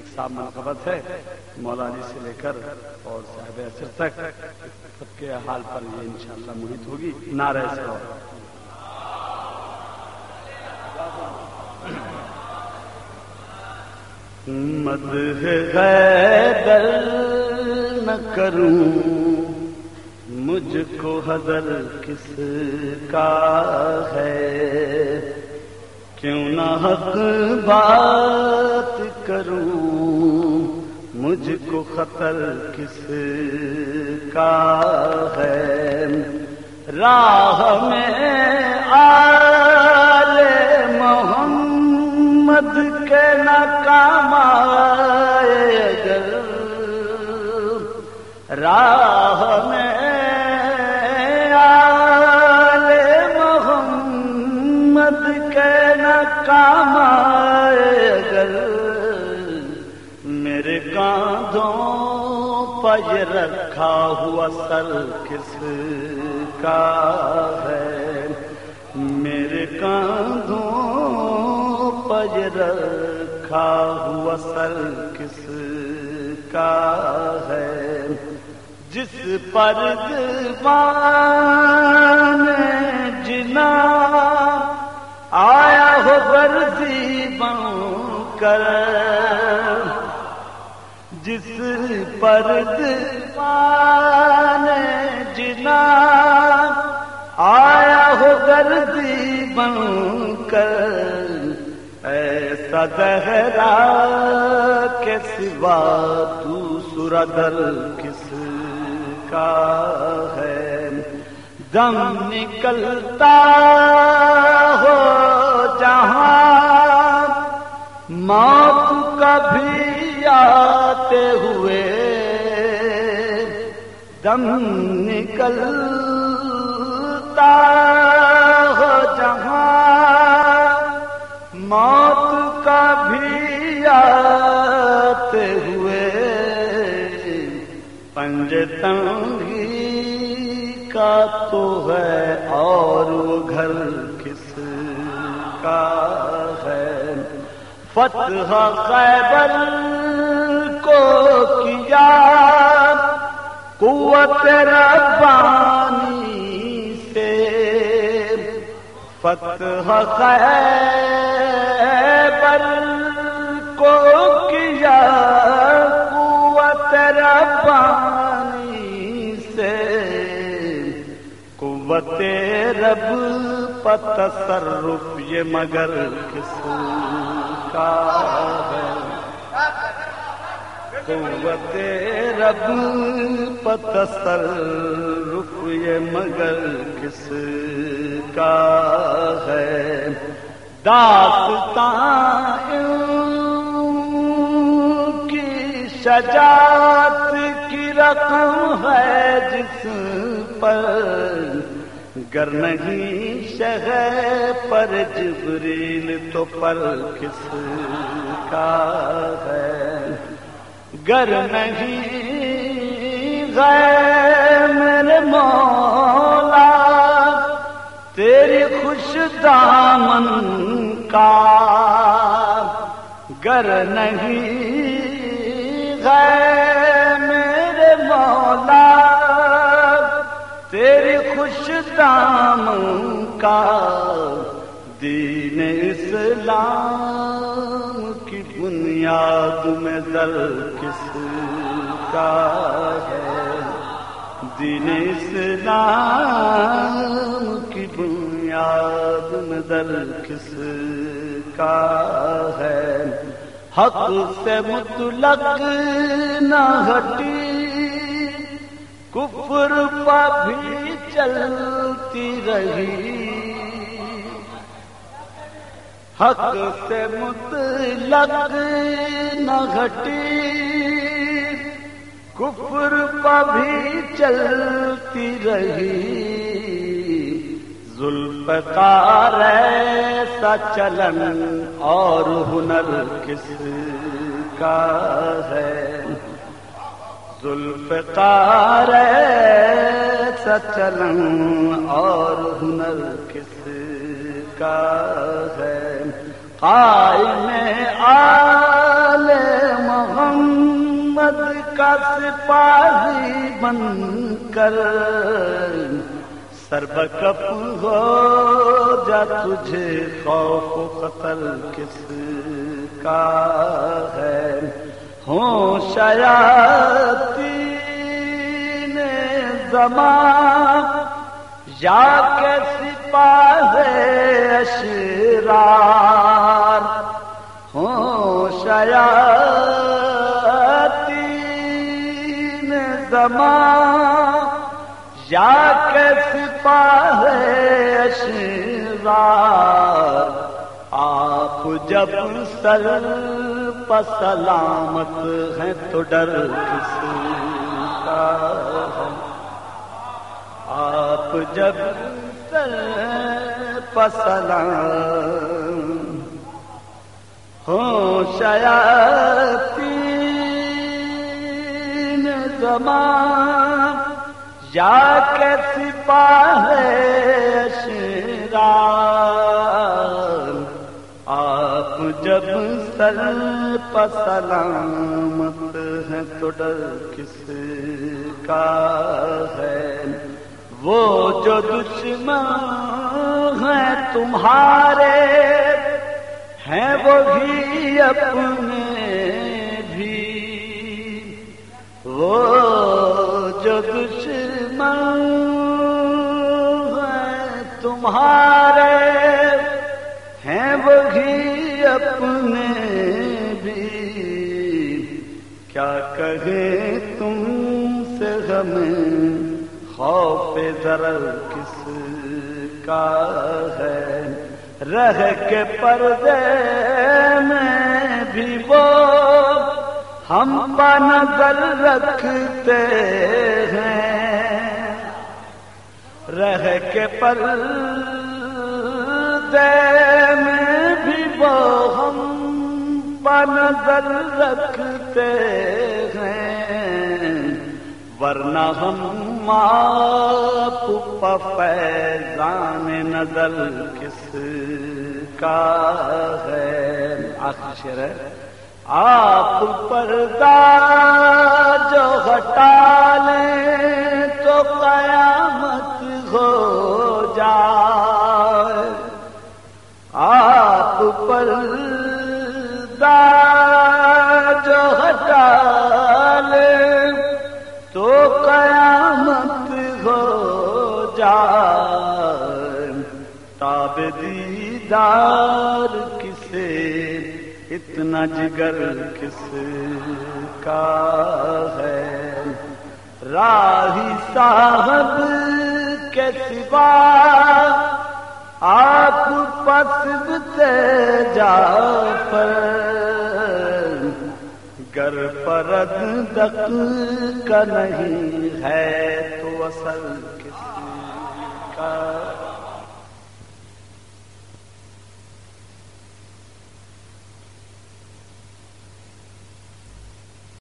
ایک صاحب منقبت ہے، مولانا سے لے کر اور صاحب اثر تک سب کے حال پر یہ انشاءاللہ محیط ہوگی۔ نعرہ سے مد غیدر نہ کروں، مجھ کو حضر کس کا ہے؟ کیوں نہ حق بات کروں؟ مجھ کو خطر کس کا ہے؟ راہ میں آل محمد کے ناکام اگر راہ میں پج رکھا ہوا سر کس کا ہے میرے کاندھوں پج رکھا ہوا سر کس کا ہے جس پر جنا آیا ہو برزی بن کر جس پر جنا آیا ہو گردی بن کر، ایسا دہرا کے سوا دوسرا دل کس کا ہے؟ دم نکلتا ہو جہاں، موت کبھی آتے ہوئے دم نکلتا ہو جہاں موت کبھی آتے ہوئے پنجتنگی کا تو ہے اور وہ گھر کس کا ہے؟ فتح خیبر کو کیا؟ قوت ربانی سے۔ فتح خیبر کو کیا؟ قوت ربانی سے۔ قوت رب پتصرف یہ مگر کس کا ہے؟ قوت رب پتصرف یہ مگر کس کا ہے؟ داستان کی شجاعت کی رقم ہے جس پر گر نہیں شہ پر، جبریل تو پر کس کا ہے؟ گر نہیں غیر میرے مولا، تیری خوش دامن کا گر نہیں غیر میرے مولا، تیری خوش دام کا دین اسلام بنیاد میں در کس کا ہے؟ دین اسلام کی بنیاد میں در کس کا ہے؟ حق سے مطلق نہ ہٹی، کفر پا بھی چلتی رہی۔ حق سے مطلق نہ گھٹی کفر پا بھی چلتی رہی۔ زلف تار ایسا چلن اور ہنر کس کا ہے؟ زلف تار ایسا چلن اور ہنر کس کا ہے؟ قائم آل کا سپاہی بن کر سربکپ ہو جا تجھے خوف و قتل کس کا ہے؟ ہوں شیاتی زمان یا کے سپاہ اشرار ہوں شیا زمان یا کے سپاہ اشرار، آپ جب سر پسلامت ہیں تو ڈر کس کا آپ جب پسل ہو شیاتی زمان یا کے سپاہ شرار آپ جب سر پسلامت ہیں تو ڈر کس کا ہے؟ وہ جو دشمن ہیں تمہارے، ہیں وہ بھی اپنے بھی۔ وہ جو دشمن ہیں تمہارے، ہیں وہ بھی اپنے بھی۔ کیا کہیں تم سے ہمیں؟ خوف ضرر کس کا ہے؟ رہ کے پردے میں بھی وہ ہم پر نظر رکھتے ہیں۔ رہ کے پردے میں بھی وہ ہم پر نظر رکھتے ہیں ورنہ ہم فیضان نزل کس کا ہے؟ آخر ہے۔ آپ پردہ جو ہٹا لیں تو قیامت ہو جائے۔ آپ پردہ دیدار کسے، اتنا جگر کس کا ہے؟ راہی صاحب کے سوا آپ پسبتے جا پر۔ گر پرد دق کا نہیں ہے تو اصل کس کا؟